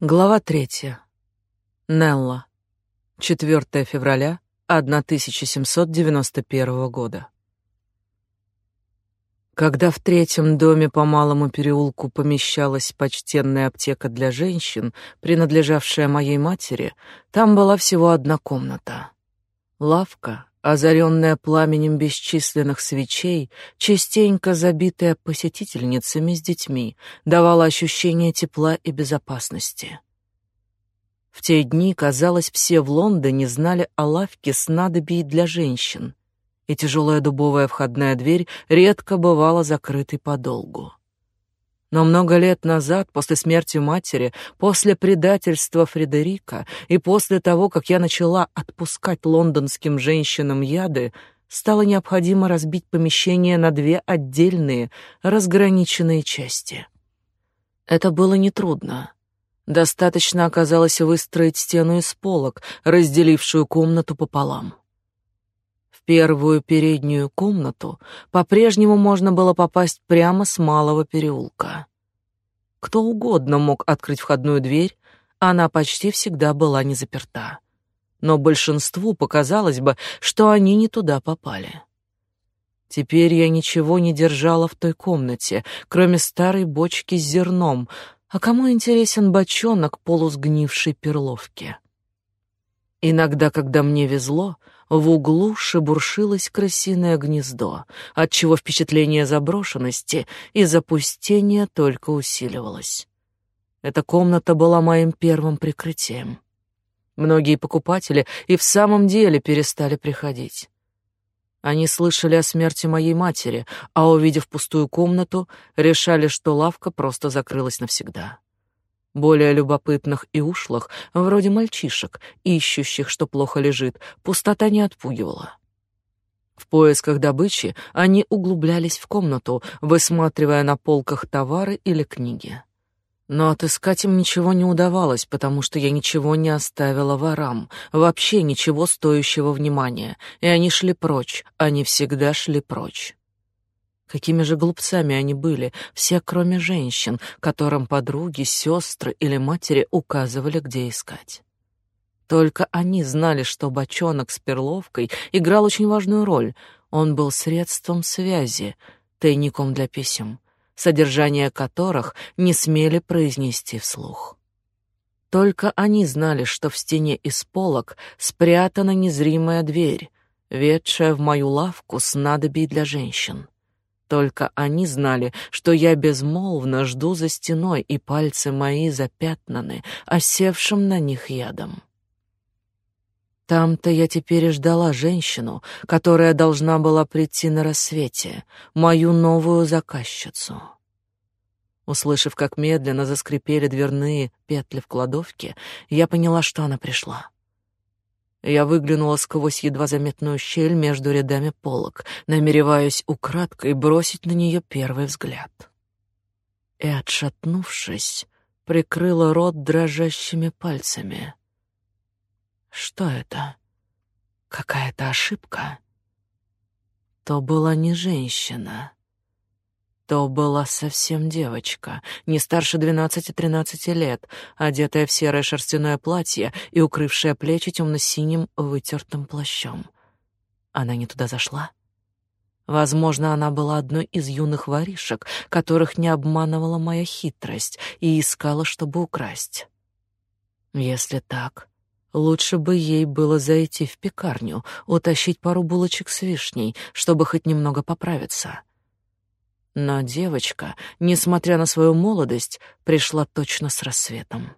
Глава третья. Нелла. 4 февраля 1791 года. Когда в третьем доме по малому переулку помещалась почтенная аптека для женщин, принадлежавшая моей матери, там была всего одна комната. Лавка, озаренная пламенем бесчисленных свечей, частенько забитая посетительницами с детьми, давала ощущение тепла и безопасности. В те дни, казалось, все в Лондоне знали о лавке снадобий для женщин, и тяжелая дубовая входная дверь редко бывала закрытой подолгу. Но много лет назад, после смерти матери, после предательства Фредерика и после того, как я начала отпускать лондонским женщинам яды, стало необходимо разбить помещение на две отдельные, разграниченные части. Это было нетрудно. Достаточно оказалось выстроить стену из полок, разделившую комнату пополам. Первую переднюю комнату по-прежнему можно было попасть прямо с малого переулка. Кто угодно мог открыть входную дверь, она почти всегда была не заперта. Но большинству показалось бы, что они не туда попали. Теперь я ничего не держала в той комнате, кроме старой бочки с зерном, а кому интересен бочонок полусгнившей перловки? Иногда, когда мне везло, в углу шебуршилось крысиное гнездо, отчего впечатление заброшенности и запустения только усиливалось. Эта комната была моим первым прикрытием. Многие покупатели и в самом деле перестали приходить. Они слышали о смерти моей матери, а увидев пустую комнату, решали, что лавка просто закрылась навсегда. Более любопытных и ушлых, вроде мальчишек, ищущих, что плохо лежит, пустота не отпугивала. В поисках добычи они углублялись в комнату, высматривая на полках товары или книги. Но отыскать им ничего не удавалось, потому что я ничего не оставила ворам, вообще ничего стоящего внимания, и они шли прочь, они всегда шли прочь. Какими же глупцами они были, все кроме женщин, которым подруги, сестры или матери указывали, где искать. Только они знали, что бочонок с перловкой играл очень важную роль. Он был средством связи, тайником для писем, содержание которых не смели произнести вслух. Только они знали, что в стене из полок спрятана незримая дверь, ведшая в мою лавку снадобий для женщин. Только они знали, что я безмолвно жду за стеной, и пальцы мои запятнаны, осевшим на них ядом. Там-то я теперь и ждала женщину, которая должна была прийти на рассвете, мою новую заказчицу. Услышав, как медленно заскрипели дверные петли в кладовке, я поняла, что она пришла. Я выглянула сквозь едва заметную щель между рядами полок, намереваясь украдкой бросить на нее первый взгляд. И, отшатнувшись, прикрыла рот дрожащими пальцами. Что это? Какая-то ошибка? То была не женщина. То была совсем девочка, не старше двенадцати-тринадцати лет, одетая в серое шерстяное платье и укрывшая плечи темно-синим вытертым плащом. Она не туда зашла? Возможно, она была одной из юных воришек, которых не обманывала моя хитрость и искала, чтобы украсть. Если так, лучше бы ей было зайти в пекарню, утащить пару булочек с вишней, чтобы хоть немного поправиться. Но девочка, несмотря на свою молодость, пришла точно с рассветом.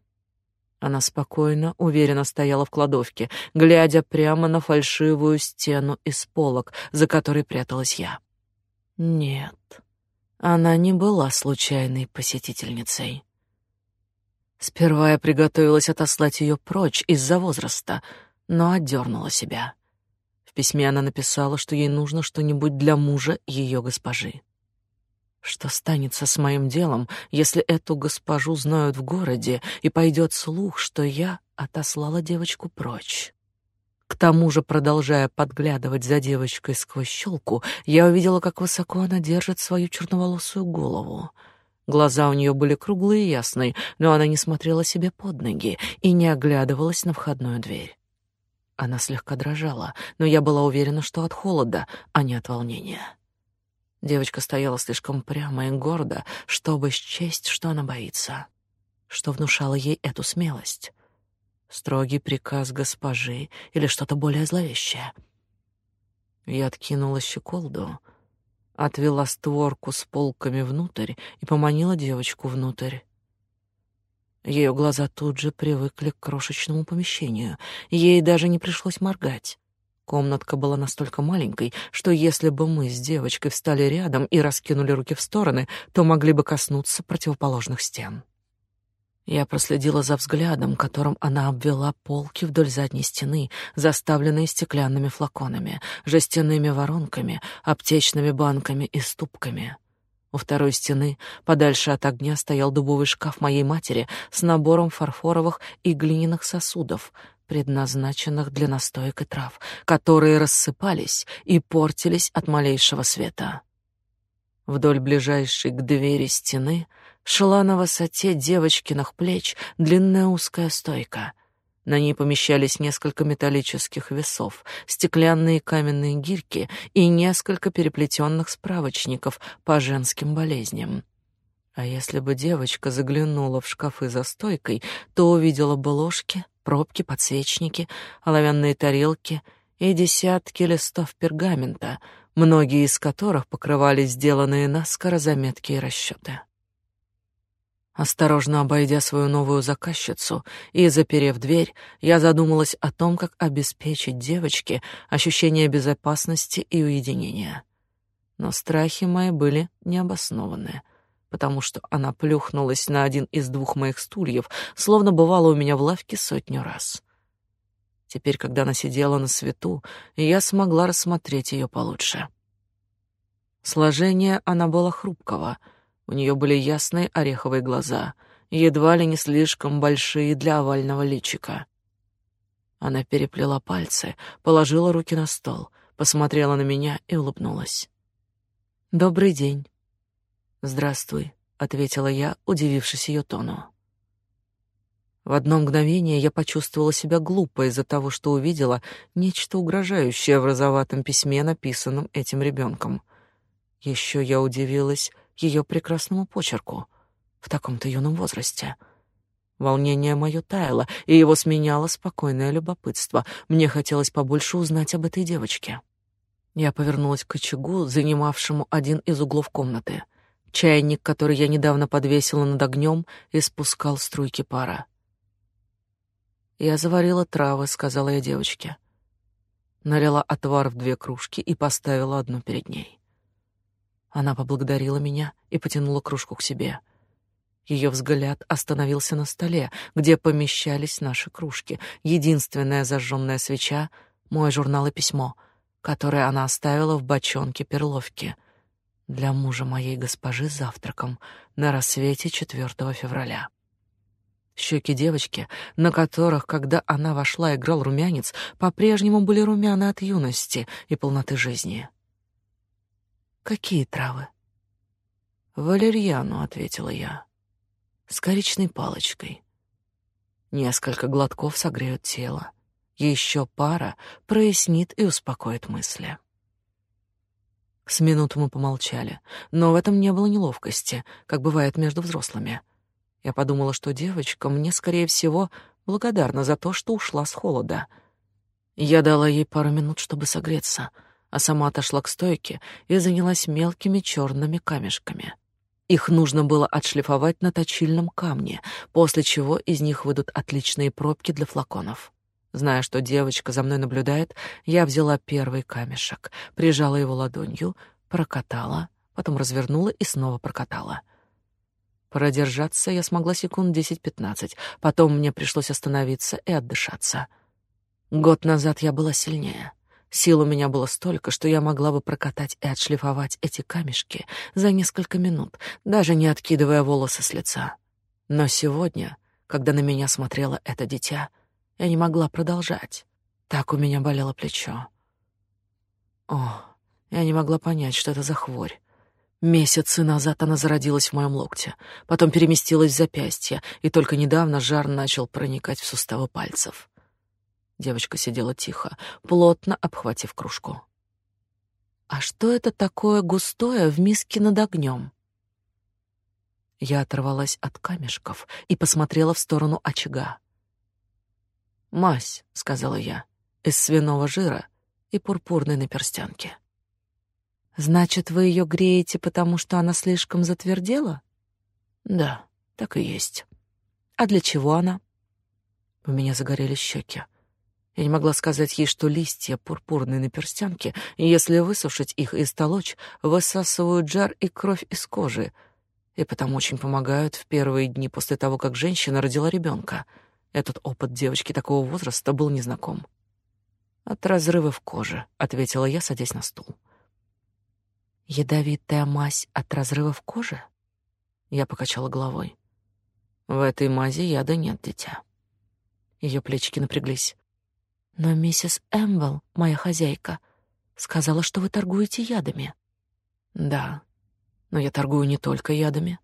Она спокойно, уверенно стояла в кладовке, глядя прямо на фальшивую стену из полок, за которой пряталась я. Нет, она не была случайной посетительницей. Сперва я приготовилась отослать ее прочь из-за возраста, но отдернула себя. В письме она написала, что ей нужно что-нибудь для мужа ее госпожи. Что станется с моим делом, если эту госпожу знают в городе и пойдет слух, что я отослала девочку прочь? К тому же, продолжая подглядывать за девочкой сквозь щелку, я увидела, как высоко она держит свою черноволосую голову. Глаза у нее были круглые и ясные, но она не смотрела себе под ноги и не оглядывалась на входную дверь. Она слегка дрожала, но я была уверена, что от холода, а не от волнения. Девочка стояла слишком прямо и гордо, чтобы счесть, что она боится. Что внушало ей эту смелость? Строгий приказ госпожи или что-то более зловещее? Я откинула щеколду, отвела створку с полками внутрь и поманила девочку внутрь. Ее глаза тут же привыкли к крошечному помещению. Ей даже не пришлось моргать. Комнатка была настолько маленькой, что если бы мы с девочкой встали рядом и раскинули руки в стороны, то могли бы коснуться противоположных стен. Я проследила за взглядом, которым она обвела полки вдоль задней стены, заставленные стеклянными флаконами, жестяными воронками, аптечными банками и ступками. У второй стены, подальше от огня, стоял дубовый шкаф моей матери с набором фарфоровых и глиняных сосудов, предназначенных для настоек и трав, которые рассыпались и портились от малейшего света. Вдоль ближайшей к двери стены — шла на высоте девочкиных плеч длинная узкая стойка. На ней помещались несколько металлических весов, стеклянные каменные гирьки и несколько переплетенных справочников по женским болезням. А если бы девочка заглянула в шкафы за стойкой, то увидела бы ложки, пробки, подсвечники, оловянные тарелки и десятки листов пергамента, многие из которых покрывали сделанные наскоро заметки и расчеты. Осторожно обойдя свою новую заказчицу и заперев дверь, я задумалась о том, как обеспечить девочке ощущение безопасности и уединения. Но страхи мои были необоснованные, потому что она плюхнулась на один из двух моих стульев, словно бывала у меня в лавке сотню раз. Теперь, когда она сидела на свету, я смогла рассмотреть ее получше. Сложение она была хрупкого — у нее были ясные ореховые глаза, едва ли не слишком большие для овального личика. Она переплела пальцы, положила руки на стол, посмотрела на меня и улыбнулась. «Добрый день». «Здравствуй», — ответила я, удивившись ее тону. В одно мгновение я почувствовала себя глупо из-за того, что увидела нечто угрожающее в розоватом письме, написанном этим ребенком. Еще я удивилась, ее прекрасному почерку в таком-то юном возрасте. Волнение мое таяло, и его сменяло спокойное любопытство. Мне хотелось побольше узнать об этой девочке. Я повернулась к очагу, занимавшему один из углов комнаты. Чайник, который я недавно подвесила над огнем, испускал струйки пара. «Я заварила травы», — сказала я девочке. Налила отвар в две кружки и поставила одну перед ней. Она поблагодарила меня и потянула кружку к себе. Ее взгляд остановился на столе, где помещались наши кружки, единственная зажженная свеча, мой журнал и письмо, которое она оставила в бочонке перловки для мужа моей госпожи завтраком на рассвете 4 февраля. Щеки девочки, на которых, когда она вошла, играл румянец, по-прежнему были румяны от юности и полноты жизни. Какие травы? Валерьяну, ответила я. С коричной палочкой. Несколько глотков согреют тело. Еще пара прояснит и успокоит мысли. С минуту мы помолчали, но в этом не было неловкости, как бывает между взрослыми. Я подумала, что девочка мне, скорее всего, благодарна за то, что ушла с холода. Я дала ей пару минут, чтобы согреться — а сама отошла к стойке и занялась мелкими черными камешками. Их нужно было отшлифовать на точильном камне, после чего из них выйдут отличные пробки для флаконов. Зная, что девочка за мной наблюдает, я взяла первый камешек, прижала его ладонью, прокатала, потом развернула и снова прокатала. Продержаться я смогла секунд десять-пятнадцать, потом мне пришлось остановиться и отдышаться. Год назад я была сильнее. Сил у меня было столько, что я могла бы прокатать и отшлифовать эти камешки за несколько минут, даже не откидывая волосы с лица. Но сегодня, когда на меня смотрело это дитя, я не могла продолжать. Так у меня болело плечо. О, я не могла понять, что это за хворь. Месяцы назад она зародилась в моем локте, потом переместилась в запястье, и только недавно жар начал проникать в суставы пальцев. Девочка сидела тихо, плотно обхватив кружку. «А что это такое густое в миске над огнем?» Я оторвалась от камешков и посмотрела в сторону очага. «Мазь», — сказала я, — «из свиного жира и пурпурной наперстянки». Значит, вы ее греете, потому что она слишком затвердела? Да, так и есть. А для чего она? У меня загорелись щеки. Я не могла сказать ей, что листья пурпурной наперстянки, если высушить их и столочь, высасывают жар и кровь из кожи, и потому очень помогают в первые дни после того, как женщина родила ребенка. Этот опыт девочки такого возраста был незнаком. «От разрывов кожи», — ответила я, садясь на стул. Ядовитая мазь от разрывов кожи? Я покачала головой. В этой мази яда нет, дитя. Ее плечики напряглись. Но миссис Эмвелл, моя хозяйка, сказала, что вы торгуете ядами. Да, но я торгую не только ядами.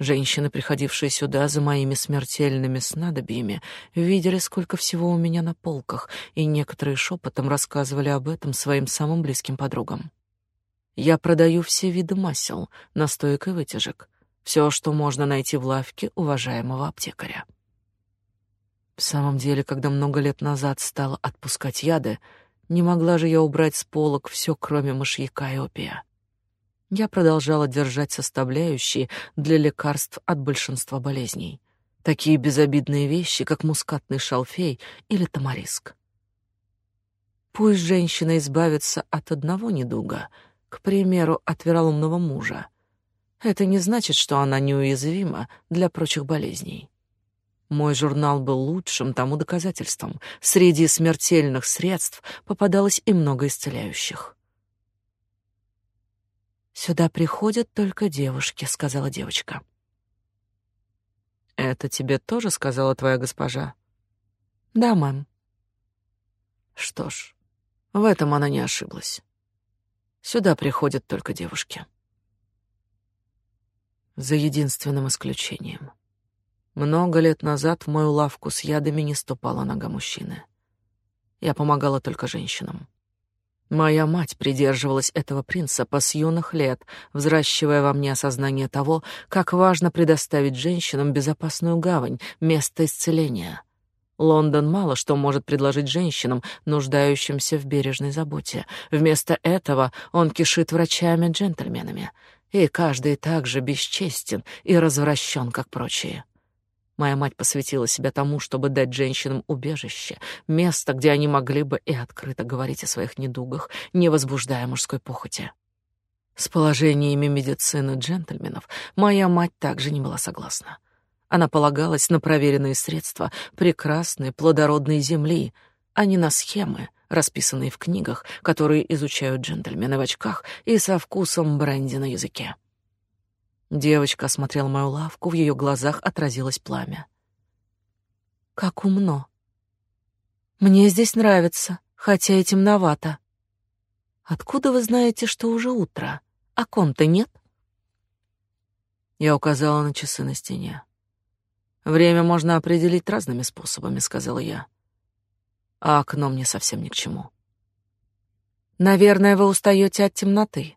Женщины, приходившие сюда за моими смертельными снадобьями, видели, сколько всего у меня на полках, и некоторые шепотом рассказывали об этом своим самым близким подругам. Я продаю все виды масел, настоек и вытяжек. Все, что можно найти в лавке уважаемого аптекаря. В самом деле, когда много лет назад стала отпускать яды, не могла же я убрать с полок все, кроме мышьяка и опия. Я продолжала держать составляющие для лекарств от большинства болезней. Такие безобидные вещи, как мускатный шалфей или тамариск. Пусть женщина избавится от одного недуга — к примеру, от вероломного мужа. Это не значит, что она неуязвима для прочих болезней. Мой журнал был лучшим тому доказательством. Среди смертельных средств попадалось и много исцеляющих. «Сюда приходят только девушки», — сказала девочка. «Это тебе тоже сказала твоя госпожа?» «Да, мэм». Что ж, в этом она не ошиблась. Сюда приходят только девушки. За единственным исключением. Много лет назад в мою лавку с ядами не ступала нога мужчины. Я помогала только женщинам. Моя мать придерживалась этого принципа с юных лет, взращивая во мне осознание того, как важно предоставить женщинам безопасную гавань, место исцеления — Лондон мало что может предложить женщинам, нуждающимся в бережной заботе. Вместо этого он кишит врачами-джентльменами, и каждый так же бесчестен и развращен, как прочие. Моя мать посвятила себя тому, чтобы дать женщинам убежище, место, где они могли бы и открыто говорить о своих недугах, не возбуждая мужской похоти. С положениями медицины джентльменов моя мать также не была согласна. Она полагалась на проверенные средства прекрасной плодородной земли, а не на схемы, расписанные в книгах, которые изучают джентльмены в очках и со вкусом бренди на языке. Девочка осмотрела мою лавку, в ее глазах отразилось пламя. «Как умно! Мне здесь нравится, хотя и темновато. Откуда вы знаете, что уже утро? Окон-то нет?» Я указала на часы на стене. Время можно определить разными способами, сказала я. А окно мне совсем ни к чему. Наверное, вы устаете от темноты.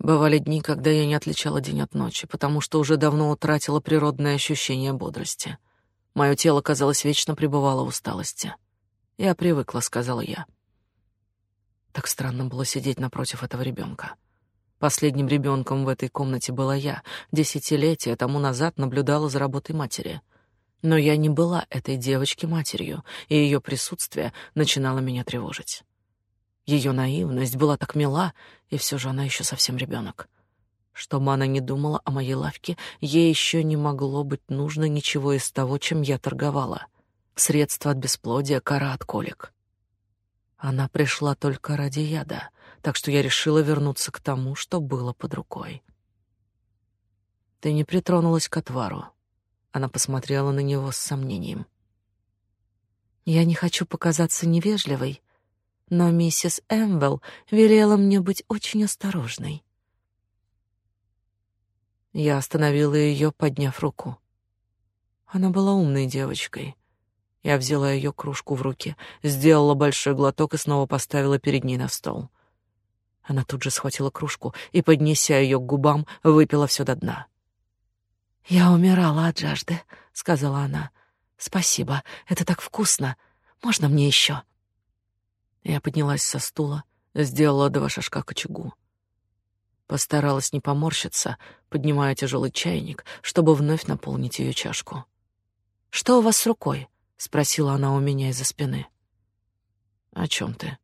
Бывали дни, когда я не отличала день от ночи, потому что уже давно утратила природное ощущение бодрости. Мое тело, казалось, вечно пребывало в усталости. Я привыкла, сказала я. Так странно было сидеть напротив этого ребенка. Последним ребенком в этой комнате была я. Десятилетия тому назад наблюдала за работой матери. Но я не была этой девочке матерью, и ее присутствие начинало меня тревожить. Ее наивность была так мила, и все же она еще совсем ребенок. Что она ни думала о моей лавке, ей еще не могло быть нужно ничего из того, чем я торговала. Средства от бесплодия, кора от колик. Она пришла только ради яда — так что я решила вернуться к тому, что было под рукой. Ты не притронулась к отвару. Она посмотрела на него с сомнением. Я не хочу показаться невежливой, но миссис Эмвелл велела мне быть очень осторожной. Я остановила ее, подняв руку. Она была умной девочкой. Я взяла ее кружку в руки, сделала большой глоток и снова поставила перед ней на стол. Она тут же схватила кружку и, поднеся ее к губам, выпила все до дна. «Я умирала от жажды», — сказала она. «Спасибо, это так вкусно. Можно мне еще?» Я поднялась со стула, сделала два шажка к очагу. Постаралась не поморщиться, поднимая тяжелый чайник, чтобы вновь наполнить ее чашку. «Что у вас с рукой?» — спросила она у меня из-за спины. «О чем ты?»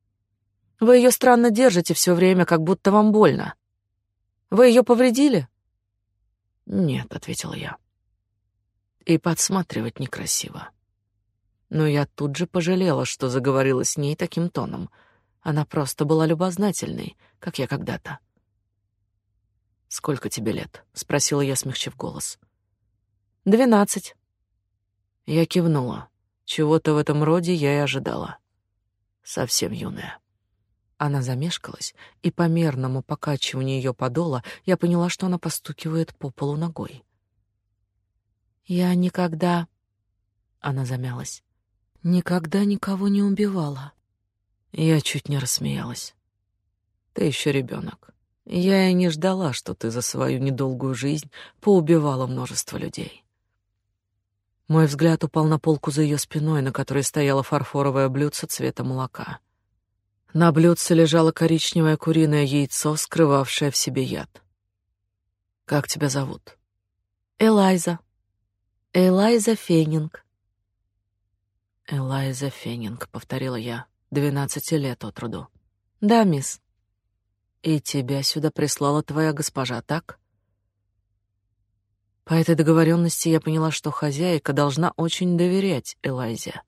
«Вы ее странно держите все время, как будто вам больно. Вы ее повредили?» «Нет», — ответила я. «И подсматривать некрасиво». Но я тут же пожалела, что заговорила с ней таким тоном. Она просто была любознательной, как я когда-то. «Сколько тебе лет?» — спросила я, смягчив голос. «Двенадцать». Я кивнула. Чего-то в этом роде я и ожидала. Совсем юная. Она замешкалась, и по мерному покачиванию ее подола я поняла, что она постукивает по полу ногой. «Я никогда...» Она замялась. «Никогда никого не убивала». Я чуть не рассмеялась. «Ты еще ребенок. Я и не ждала, что ты за свою недолгую жизнь поубивала множество людей». Мой взгляд упал на полку за ее спиной, на которой стояло фарфоровое блюдце цвета молока. На блюдце лежало коричневое куриное яйцо, скрывавшее в себе яд. «Как тебя зовут?» «Элайза. Элайза Феннинг». «Элайза Феннинг», — повторила я, — «двенадцати лет от роду». «Да, мисс». «И тебя сюда прислала твоя госпожа, так?» По этой договоренности я поняла, что хозяйка должна очень доверять Элайзе.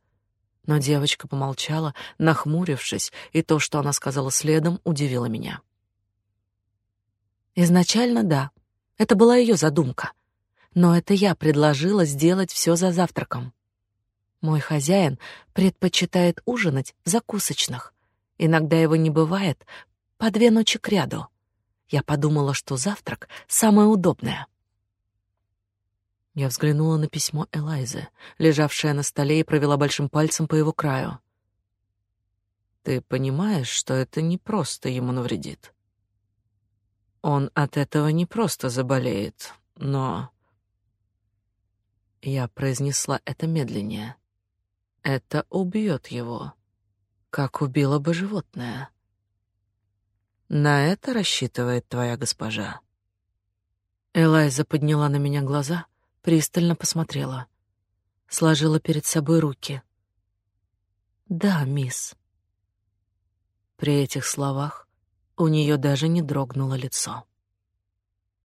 Но девочка помолчала, нахмурившись, и то, что она сказала следом, удивило меня. Изначально да, это была ее задумка. Но это я предложила сделать все за завтраком. Мой хозяин предпочитает ужинать в закусочных. Иногда его не бывает по две ночи кряду. Я подумала, что завтрак самое удобное. Я взглянула на письмо Элайзы, лежавшее на столе, и провела большим пальцем по его краю. Ты понимаешь, что это не просто ему навредит. Он от этого не просто заболеет, но я произнесла это медленнее. Это убьет его, как убило бы животное. На это рассчитывает твоя госпожа. Элайза подняла на меня глаза — пристально посмотрела. Сложила перед собой руки. «Да, мисс». При этих словах у нее даже не дрогнуло лицо.